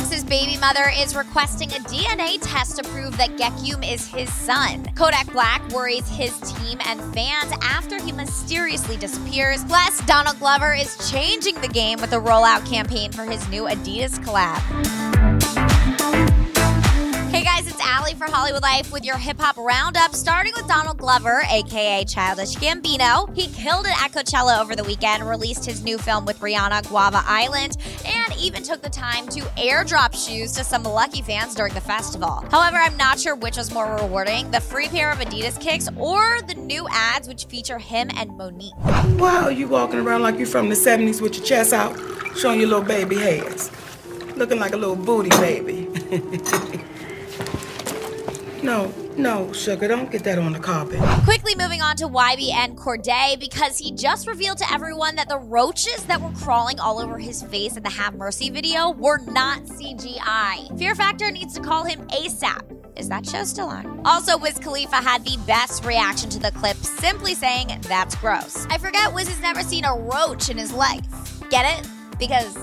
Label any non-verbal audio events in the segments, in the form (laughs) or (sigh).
X's baby mother is requesting a DNA test to prove that Gekyume is his son. Kodak Black worries his team and fans after he mysteriously disappears. Plus, Donald Glover is changing the game with a rollout campaign for his new Adidas collab. For Hollywood Life with your hip hop roundup, starting with Donald Glover, aka Childish Gambino. He killed it at Coachella over the weekend, released his new film with Rihanna, Guava Island, and even took the time to airdrop shoes to some lucky fans during the festival. However, I'm not sure which was more rewarding the free pair of Adidas kicks or the new ads which feature him and Monique. Wow, you walking around like you're from the 70s with your chest out, showing your little baby hairs? Looking like a little booty baby. (laughs) no, no, sugar, don't get that on the carpet. Quickly moving on to YBN Cordae because he just revealed to everyone that the roaches that were crawling all over his face in the Have Mercy video were not CGI. Fear Factor needs to call him ASAP. Is that show still on? Also, Wiz Khalifa had the best reaction to the clip, simply saying, That's gross. I forget Wiz has never seen a roach in his life. Get it? Because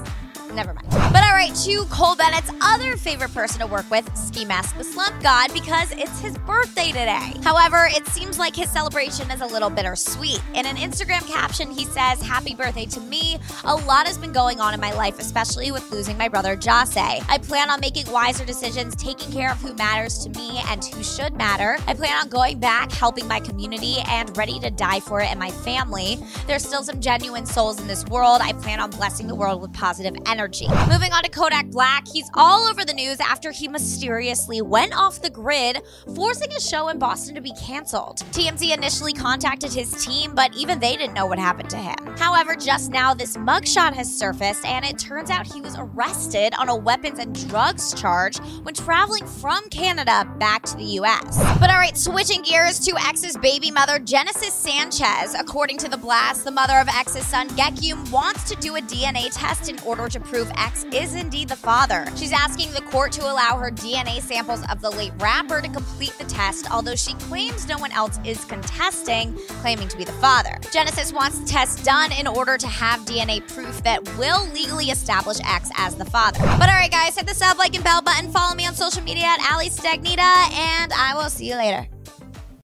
Never mind. But all right, to Cole Bennett's other favorite person to work with, Ski Mask the Slump God, because it's his birthday today. However, it seems like his celebration is a little bittersweet. In an Instagram caption, he says, Happy birthday to me. A lot has been going on in my life, especially with losing my brother Jahseh. I plan on making wiser decisions, taking care of who matters to me and who should matter. I plan on going back, helping my community, and ready to die for it and my family. There's still some genuine souls in this world. I plan on blessing the world with positive energy energy. Moving on to Kodak Black, he's all over the news after he mysteriously went off the grid, forcing his show in Boston to be canceled. TMZ initially contacted his team, but even they didn't know what happened to him. However, just now this mugshot has surfaced, and it turns out he was arrested on a weapons and drugs charge when traveling from Canada back to the US. But all right, switching gears to X's baby mother, Genesis Sanchez. According to The Blast, the mother of X's son, Gekyume, wants to do a DNA test in order to prove X is indeed the father. She's asking the court to allow her DNA samples of the late rapper to complete the test, although she claims no one else is contesting, claiming to be the father. Genesis wants the test done in order to have DNA proof that will legally establish X as the father. But all right, guys, hit the sub, like, and bell button. Follow me on social media at Ali Stagnita, and I will see you later.